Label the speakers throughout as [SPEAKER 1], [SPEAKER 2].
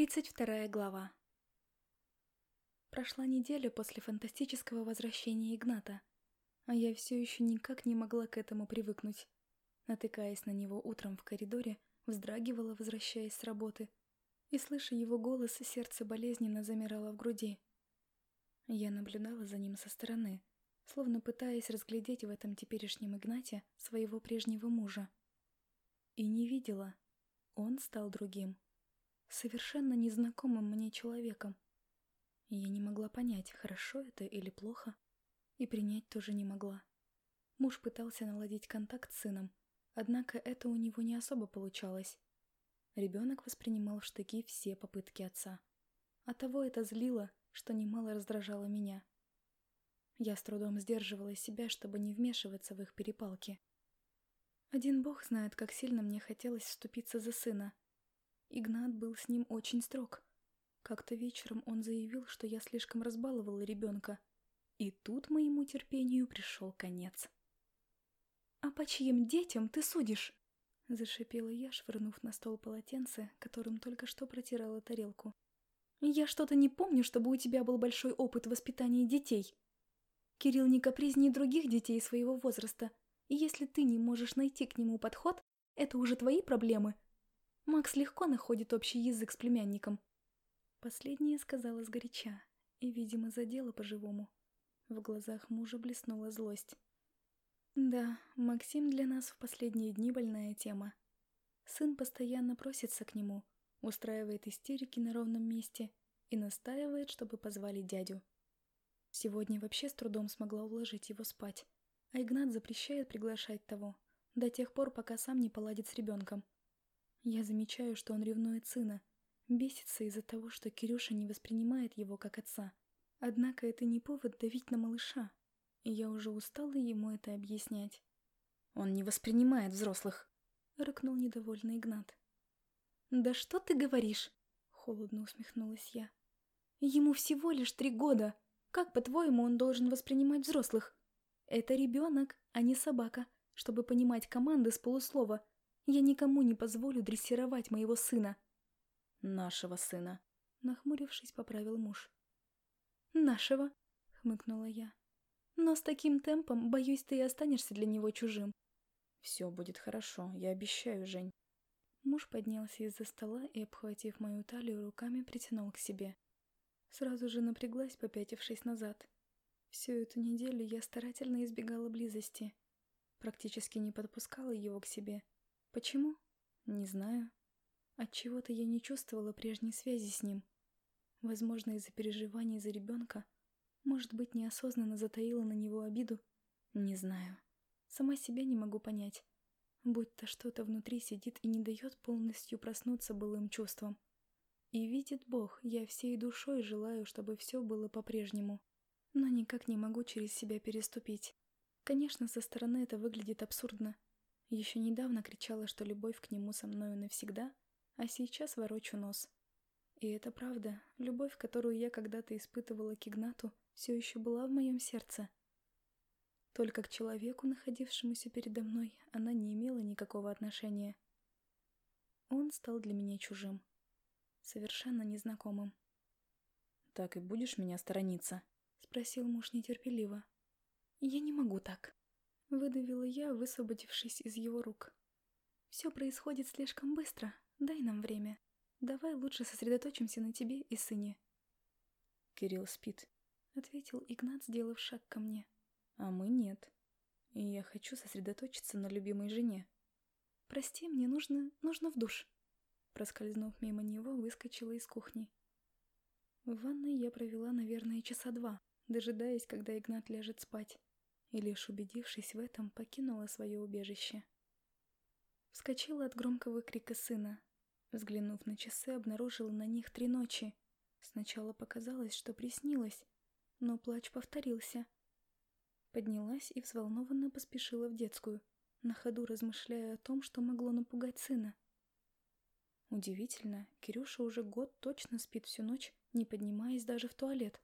[SPEAKER 1] 32 глава Прошла неделя после фантастического возвращения Игната, а я все еще никак не могла к этому привыкнуть. Натыкаясь на него утром в коридоре, вздрагивала, возвращаясь с работы, и, слыша его голос, сердце болезненно замирало в груди. Я наблюдала за ним со стороны, словно пытаясь разглядеть в этом теперешнем Игнате своего прежнего мужа. И не видела. Он стал другим совершенно незнакомым мне человеком. Я не могла понять, хорошо это или плохо, и принять тоже не могла. Муж пытался наладить контакт с сыном, однако это у него не особо получалось. Ребенок воспринимал в штыки все попытки отца. Оттого это злило, что немало раздражало меня. Я с трудом сдерживала себя, чтобы не вмешиваться в их перепалки. Один бог знает, как сильно мне хотелось вступиться за сына, Игнат был с ним очень строг. Как-то вечером он заявил, что я слишком разбаловала ребенка. И тут моему терпению пришел конец. «А по чьим детям ты судишь?» Зашипела я, швырнув на стол полотенце, которым только что протирала тарелку. «Я что-то не помню, чтобы у тебя был большой опыт воспитания детей. Кирилл не капризнее других детей своего возраста, и если ты не можешь найти к нему подход, это уже твои проблемы, Макс легко находит общий язык с племянником. Последнее сказала сгоряча и, видимо, задела по-живому. В глазах мужа блеснула злость. Да, Максим для нас в последние дни больная тема. Сын постоянно просится к нему, устраивает истерики на ровном месте и настаивает, чтобы позвали дядю. Сегодня вообще с трудом смогла уложить его спать, а Игнат запрещает приглашать того, до тех пор, пока сам не поладит с ребенком. Я замечаю, что он ревнует сына, бесится из-за того, что Кирюша не воспринимает его как отца. Однако это не повод давить на малыша, и я уже устала ему это объяснять. «Он не воспринимает взрослых», — рыкнул недовольный Игнат. «Да что ты говоришь?» — холодно усмехнулась я. «Ему всего лишь три года. Как, по-твоему, он должен воспринимать взрослых? Это ребенок, а не собака, чтобы понимать команды с полуслова — я никому не позволю дрессировать моего сына. Нашего сына. Нахмурившись, поправил муж. Нашего, хмыкнула я. Но с таким темпом, боюсь, ты и останешься для него чужим. Все будет хорошо, я обещаю, Жень. Муж поднялся из-за стола и, обхватив мою талию руками, притянул к себе. Сразу же напряглась, попятившись назад. Всю эту неделю я старательно избегала близости. Практически не подпускала его к себе. Почему? Не знаю. Отчего-то я не чувствовала прежней связи с ним. Возможно, из-за переживаний за ребенка. Может быть, неосознанно затаила на него обиду. Не знаю. Сама себя не могу понять. Будь-то что-то внутри сидит и не дает полностью проснуться былым чувством. И видит Бог, я всей душой желаю, чтобы все было по-прежнему. Но никак не могу через себя переступить. Конечно, со стороны это выглядит абсурдно. Еще недавно кричала, что любовь к нему со мною навсегда, а сейчас ворочу нос. И это правда, любовь, которую я когда-то испытывала к Игнату, все еще была в моем сердце. Только к человеку, находившемуся передо мной, она не имела никакого отношения. Он стал для меня чужим, совершенно незнакомым. «Так и будешь меня сторониться?» — спросил муж нетерпеливо. «Я не могу так», Выдавила я, высвободившись из его рук. «Все происходит слишком быстро. Дай нам время. Давай лучше сосредоточимся на тебе и сыне».
[SPEAKER 2] «Кирилл спит», —
[SPEAKER 1] ответил Игнат, сделав шаг ко мне.
[SPEAKER 2] «А мы нет. И я хочу сосредоточиться на любимой жене».
[SPEAKER 1] «Прости, мне нужно... нужно в душ». Проскользнув мимо него, выскочила из кухни. В ванной я провела, наверное, часа два, дожидаясь, когда Игнат ляжет спать и лишь убедившись в этом, покинула свое убежище. Вскочила от громкого крика сына. Взглянув на часы, обнаружила на них три ночи. Сначала показалось, что приснилось, но плач повторился. Поднялась и взволнованно поспешила в детскую, на ходу размышляя о том, что могло напугать сына. Удивительно, Кирюша уже год точно спит всю ночь, не поднимаясь даже в туалет.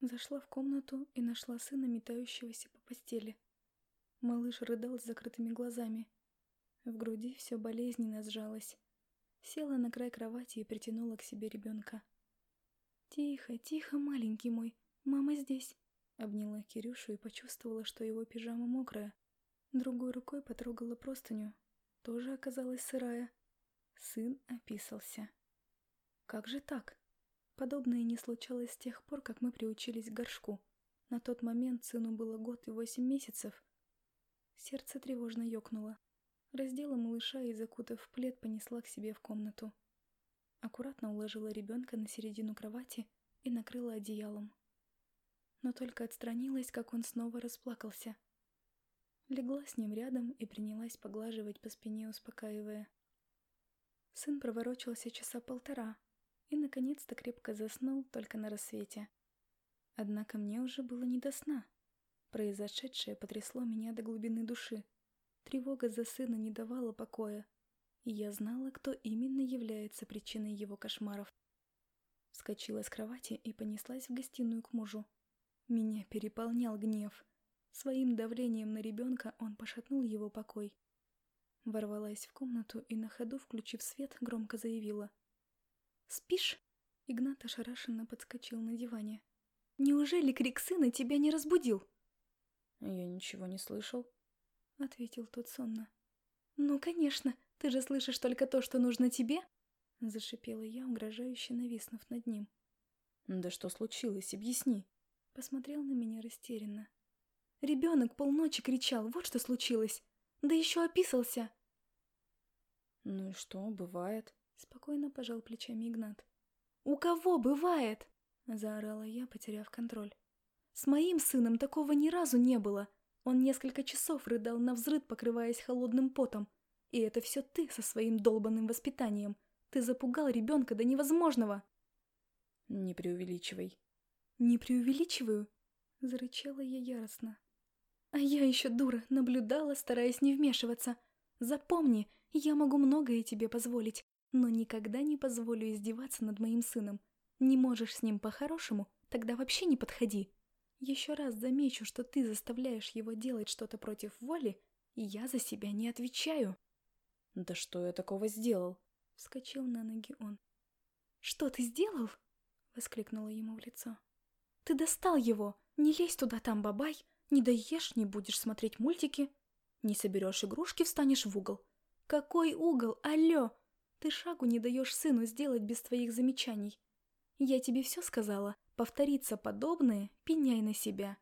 [SPEAKER 1] Зашла в комнату и нашла сына, метающегося по постели. Малыш рыдал с закрытыми глазами. В груди все болезненно сжалось. Села на край кровати и притянула к себе ребенка. «Тихо, тихо, маленький мой, мама здесь!» Обняла Кирюшу и почувствовала, что его пижама мокрая. Другой рукой потрогала простыню. Тоже оказалась сырая. Сын описался. Как же так? Подобное не случалось с тех пор, как мы приучились к горшку. На тот момент сыну было год и восемь месяцев. Сердце тревожно ёкнуло. Раздела малыша и, закутав в плед, понесла к себе в комнату. Аккуратно уложила ребенка на середину кровати и накрыла одеялом. Но только отстранилась, как он снова расплакался. Легла с ним рядом и принялась поглаживать по спине, успокаивая. Сын проворочился часа полтора и, наконец-то, крепко заснул только на рассвете. Однако мне уже было не до сна. Произошедшее потрясло меня до глубины души. Тревога за сына не давала покоя, и я знала, кто именно является причиной его кошмаров. Вскочила с кровати и понеслась в гостиную к мужу. Меня переполнял гнев. Своим давлением на ребенка он пошатнул его покой. Ворвалась в комнату и на ходу, включив свет, громко заявила. «Спишь?» Игнат ошарашенно подскочил на диване. «Неужели крик сына тебя не разбудил?»
[SPEAKER 2] «Я ничего не слышал», —
[SPEAKER 1] ответил тот сонно. «Ну, конечно, ты же слышишь только то, что нужно тебе?» — зашипела я, угрожающе нависнув над ним.
[SPEAKER 2] «Да что случилось? Объясни!»
[SPEAKER 1] Посмотрел на меня растерянно. «Ребенок полночи кричал, вот что случилось! Да еще описался!»
[SPEAKER 2] «Ну и что, бывает?»
[SPEAKER 1] — спокойно пожал плечами Игнат. «У кого бывает?» — заорала я, потеряв контроль. «С моим сыном такого ни разу не было!» Он несколько часов рыдал на взрыд, покрываясь холодным потом. И это все ты со своим долбанным воспитанием. Ты запугал ребенка до невозможного.
[SPEAKER 2] Не преувеличивай.
[SPEAKER 1] Не преувеличиваю? Зарычала я яростно. А я еще дура, наблюдала, стараясь не вмешиваться. Запомни, я могу многое тебе позволить, но никогда не позволю издеваться над моим сыном. Не можешь с ним по-хорошему, тогда вообще не подходи. Еще раз замечу, что ты заставляешь его делать что-то против воли, и я за себя не отвечаю.
[SPEAKER 2] Да что я такого сделал?
[SPEAKER 1] Вскочил на ноги он. Что ты сделал? Воскликнула ему в лицо. Ты достал его! Не лезь туда там, бабай! Не доешь, не будешь смотреть мультики. Не соберешь игрушки, встанешь в угол. Какой угол? Алло! Ты шагу не даешь сыну сделать без твоих замечаний. Я тебе все сказала. Повторится подобное, пеняй на себя.